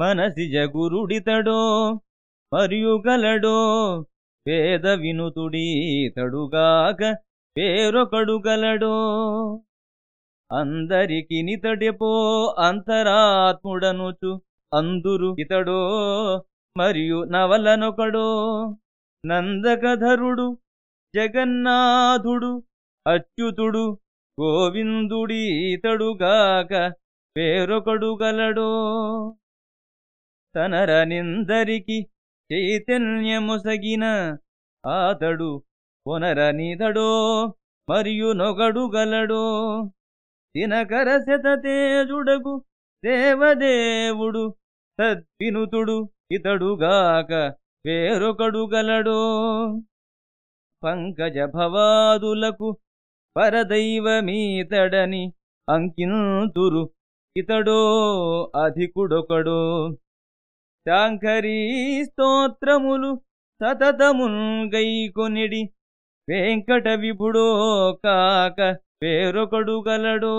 మనసి జగురుడితడో మరియు గలడో పేద వినుతుడీతడుగాక పేరొకడుగలడో. అందరికి నితడెపో అంతరాత్ముడనుచు అందురు ఇతడో మరియు నవలనొకడో. నందకధరుడు జగన్నాథుడు అచ్యుతుడు గోవిందుడీతడుగాక పేరొకడుగలడో. తనరనిందరికి చైతన్యముసగిన ఆతడు కొనరనిదడో మరియు నొగడుగలడో గలడో. దినకర దేవదేవుడు తద్వినుతుడు ఇతడుగాక వేరొకడుగలడో గలడో. పరదైవమీతడని అంకింతురు ఇతడో అధికుడొకడో. శాంకరీ స్తోత్రములు సతతమున్గైకొనిడి వెంకట విభుడో కాక వేరొకడు గలడో.